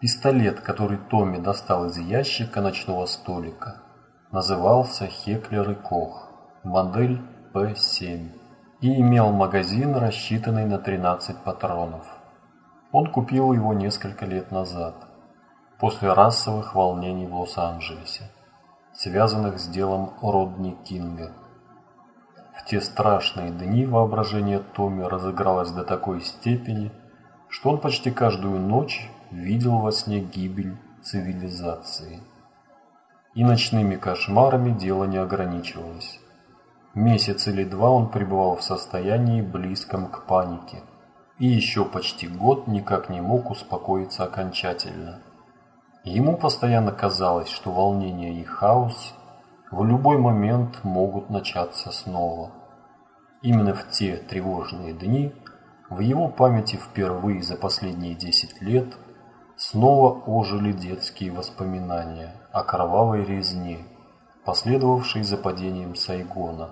Пистолет, который Томми достал из ящика ночного столика, назывался Хеклер и Кох, модель П-7 и имел магазин, рассчитанный на 13 патронов. Он купил его несколько лет назад, после расовых волнений в Лос-Анджелесе, связанных с делом Родни Кинга. В те страшные дни воображение Томми разыгралось до такой степени, что он почти каждую ночь видел во сне гибель цивилизации. И ночными кошмарами дело не ограничивалось. Месяц или два он пребывал в состоянии близком к панике, и еще почти год никак не мог успокоиться окончательно. Ему постоянно казалось, что волнение и хаос в любой момент могут начаться снова. Именно в те тревожные дни в его памяти впервые за последние 10 лет снова ожили детские воспоминания о кровавой резне, последовавшей за падением Сайгона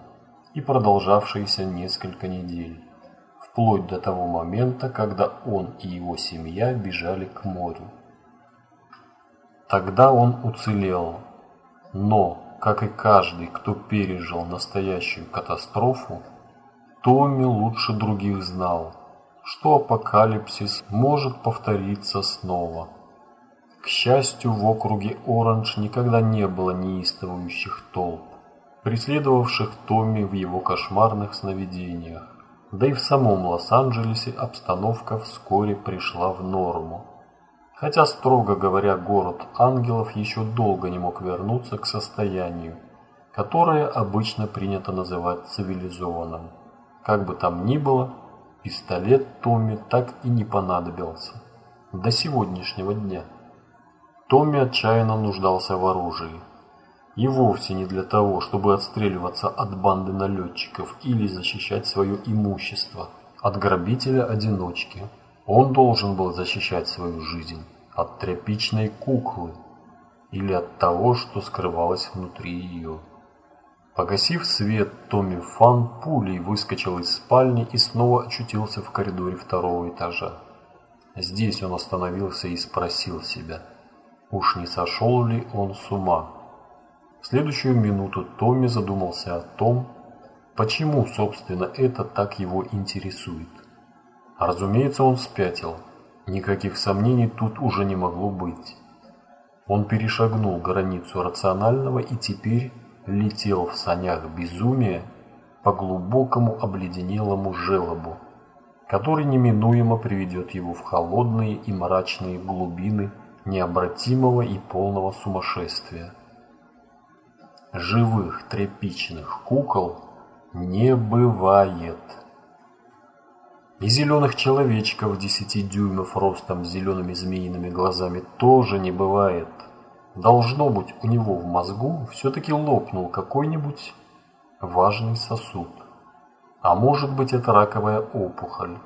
и продолжавшейся несколько недель, вплоть до того момента, когда он и его семья бежали к морю. Тогда он уцелел, но, как и каждый, кто пережил настоящую катастрофу, Томми лучше других знал, что апокалипсис может повториться снова. К счастью, в округе Оранж никогда не было неистовующих толп преследовавших Томми в его кошмарных сновидениях. Да и в самом Лос-Анджелесе обстановка вскоре пришла в норму. Хотя, строго говоря, город ангелов еще долго не мог вернуться к состоянию, которое обычно принято называть цивилизованным. Как бы там ни было, пистолет Томми так и не понадобился. До сегодняшнего дня. Томми отчаянно нуждался в оружии. И вовсе не для того, чтобы отстреливаться от банды налетчиков или защищать свое имущество от грабителя-одиночки. Он должен был защищать свою жизнь от тряпичной куклы или от того, что скрывалось внутри ее. Погасив свет, Томми Фан пулей выскочил из спальни и снова очутился в коридоре второго этажа. Здесь он остановился и спросил себя, уж не сошел ли он с ума. В следующую минуту Томми задумался о том, почему, собственно, это так его интересует. Разумеется, он спятил. Никаких сомнений тут уже не могло быть. Он перешагнул границу рационального и теперь летел в санях безумия по глубокому обледенелому желобу, который неминуемо приведет его в холодные и мрачные глубины необратимого и полного сумасшествия живых тряпичных кукол не бывает. И зеленых человечков десяти дюймов ростом с зелеными змеиными глазами тоже не бывает. Должно быть, у него в мозгу все-таки лопнул какой-нибудь важный сосуд. А может быть, это раковая опухоль,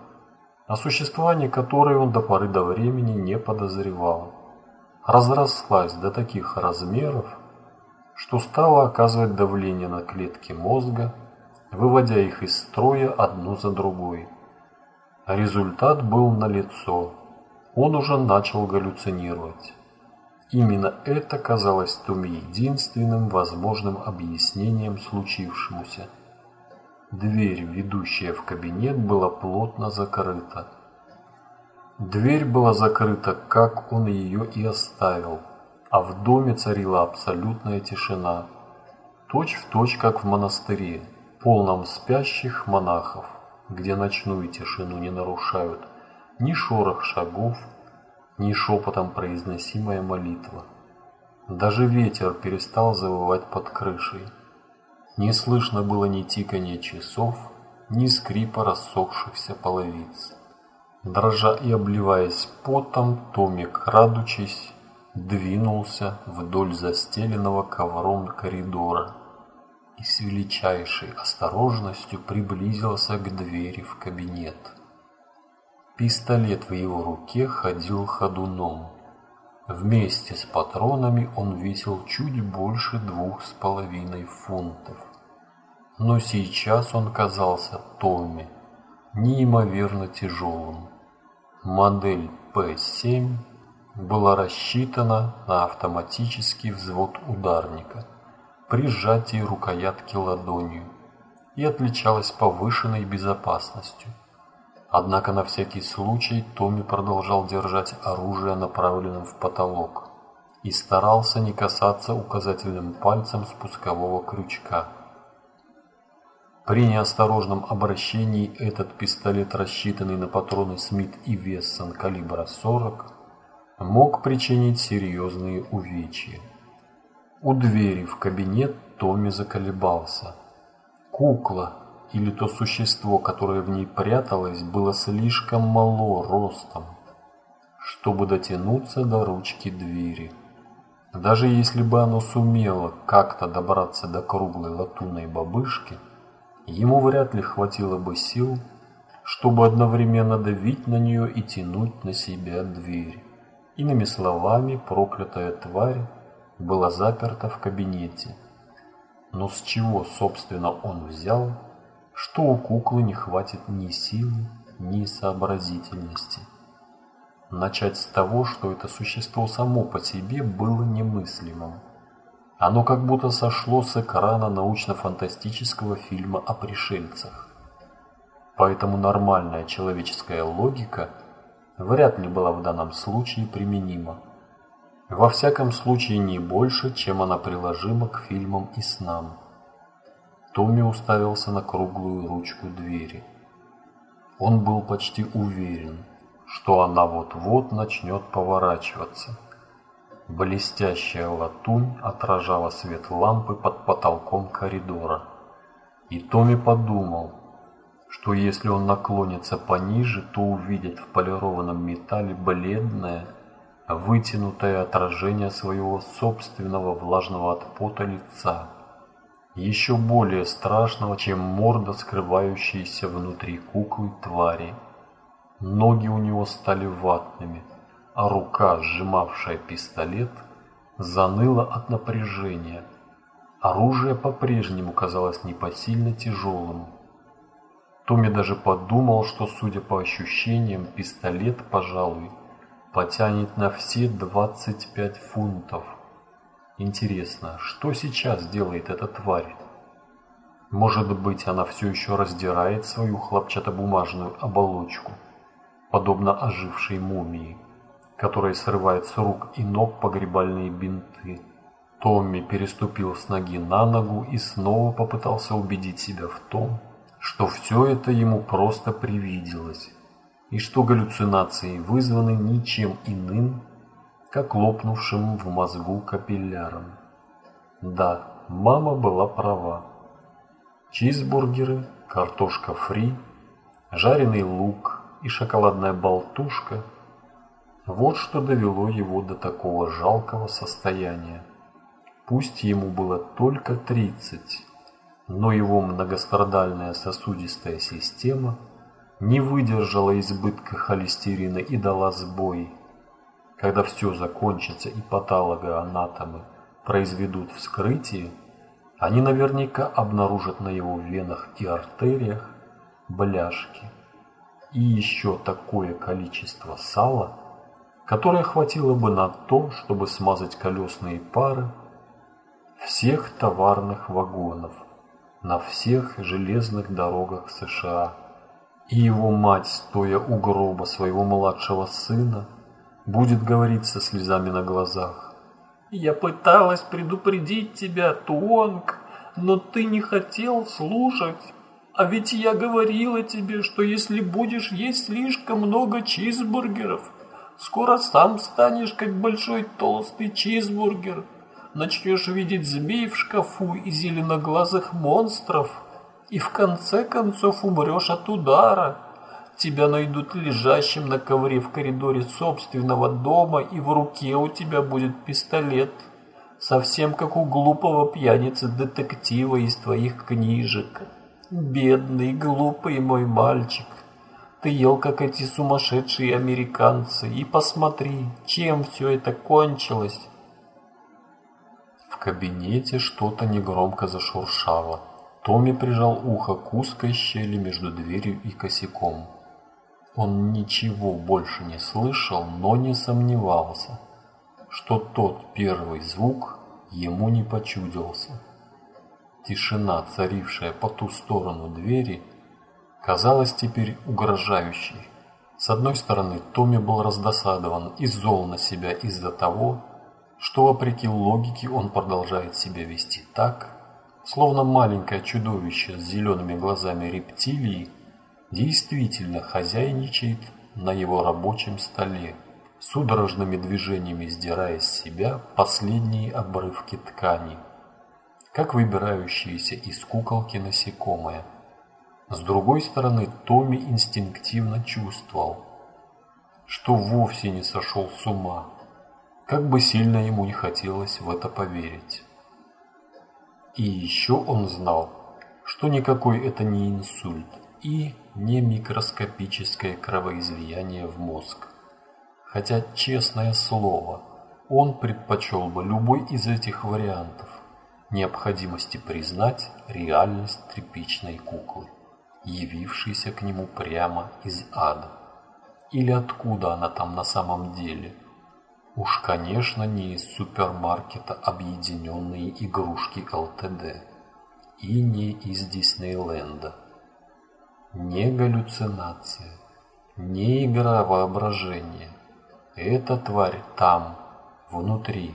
о существовании которой он до поры до времени не подозревал. Разрослась до таких размеров, что стало оказывать давление на клетки мозга, выводя их из строя одну за другой. Результат был налицо. Он уже начал галлюцинировать. Именно это казалось Томе единственным возможным объяснением случившемуся. Дверь, ведущая в кабинет, была плотно закрыта. Дверь была закрыта, как он ее и оставил, а в доме царила абсолютная тишина, точь в точь, как в монастыре, полном спящих монахов, где ночную тишину не нарушают ни шорох шагов, ни шепотом произносимая молитва. Даже ветер перестал завывать под крышей. Не слышно было ни тикания часов, ни скрипа рассохшихся половиц. Дрожа и обливаясь потом, Томик, крадучись, двинулся вдоль застеленного ковром коридора и с величайшей осторожностью приблизился к двери в кабинет. Пистолет в его руке ходил ходуном. Вместе с патронами он весил чуть больше двух с половиной фунтов. Но сейчас он казался Томми неимоверно тяжелым. Модель П-7 была рассчитана на автоматический взвод ударника при сжатии рукоятки ладонью и отличалась повышенной безопасностью. Однако на всякий случай Томми продолжал держать оружие направленным в потолок и старался не касаться указательным пальцем спускового крючка. При неосторожном обращении этот пистолет, рассчитанный на патроны Смит и Вессон калибра 40, мог причинить серьезные увечья. У двери в кабинет Томми заколебался. Кукла или то существо, которое в ней пряталось, было слишком мало ростом, чтобы дотянуться до ручки двери. Даже если бы оно сумело как-то добраться до круглой латунной бабышки, ему вряд ли хватило бы сил, чтобы одновременно давить на нее и тянуть на себя дверь. Иными словами, проклятая тварь была заперта в кабинете. Но с чего, собственно, он взял, что у куклы не хватит ни силы, ни сообразительности? Начать с того, что это существо само по себе было немыслимым. Оно как будто сошло с экрана научно-фантастического фильма о пришельцах. Поэтому нормальная человеческая логика вряд ли была в данном случае применима. Во всяком случае не больше, чем она приложима к фильмам и снам. Томми уставился на круглую ручку двери. Он был почти уверен, что она вот-вот начнет поворачиваться. Блестящая латунь отражала свет лампы под потолком коридора. И Томми подумал, что если он наклонится пониже, то увидит в полированном металле бледное, вытянутое отражение своего собственного влажного от пота лица, еще более страшного, чем морда скрывающаяся внутри куклы твари. Ноги у него стали ватными, а рука, сжимавшая пистолет, заныла от напряжения. Оружие по-прежнему казалось непосильно тяжелым. Томми даже подумал, что, судя по ощущениям, пистолет, пожалуй, потянет на все 25 фунтов. Интересно, что сейчас делает эта тварь? Может быть, она все еще раздирает свою хлопчатобумажную оболочку? подобно ожившей мумии, которая срывает с рук и ног погребальные бинты. Томми переступил с ноги на ногу и снова попытался убедить себя в том, что все это ему просто привиделось, и что галлюцинации вызваны ничем иным, как лопнувшим в мозгу капилляром. Да, мама была права. Чизбургеры, картошка фри, жареный лук, и шоколадная болтушка – вот что довело его до такого жалкого состояния. Пусть ему было только 30, но его многострадальная сосудистая система не выдержала избытка холестерина и дала сбой. Когда все закончится и патологоанатомы произведут вскрытие, они наверняка обнаружат на его венах и артериях бляшки и еще такое количество сала, которое хватило бы на то, чтобы смазать колесные пары всех товарных вагонов на всех железных дорогах США. И его мать, стоя у гроба своего младшего сына, будет говорить со слезами на глазах. «Я пыталась предупредить тебя, Туонг, но ты не хотел слушать». А ведь я говорила тебе, что если будешь есть слишком много чизбургеров, скоро сам станешь как большой толстый чизбургер. Начнешь видеть змей в шкафу и зеленоглазых монстров, и в конце концов умрешь от удара. Тебя найдут лежащим на ковре в коридоре собственного дома, и в руке у тебя будет пистолет, совсем как у глупого пьяницы-детектива из твоих книжек. Бедный, глупый мой мальчик. Ты ел, как эти сумасшедшие американцы, и посмотри, чем все это кончилось. В кабинете что-то негромко зашуршало. Томми прижал ухо к узкой щели между дверью и косяком. Он ничего больше не слышал, но не сомневался, что тот первый звук ему не почудился. Тишина, царившая по ту сторону двери, казалась теперь угрожающей. С одной стороны, Томми был раздосадован и зол на себя из-за того, что, вопреки логике, он продолжает себя вести так, словно маленькое чудовище с зелеными глазами рептилии действительно хозяйничает на его рабочем столе, судорожными движениями сдирая с себя последние обрывки ткани, как выбирающиеся из куколки насекомое. С другой стороны, Томми инстинктивно чувствовал, что вовсе не сошел с ума, как бы сильно ему не хотелось в это поверить. И еще он знал, что никакой это не инсульт и не микроскопическое кровоизлияние в мозг. Хотя, честное слово, он предпочел бы любой из этих вариантов необходимости признать реальность тряпичной куклы, явившейся к нему прямо из ада. Или откуда она там на самом деле – Уж, конечно, не из супермаркета объединенные игрушки ЛТД и не из Диснейленда. Не галлюцинация, не игра воображения. Эта тварь там, внутри,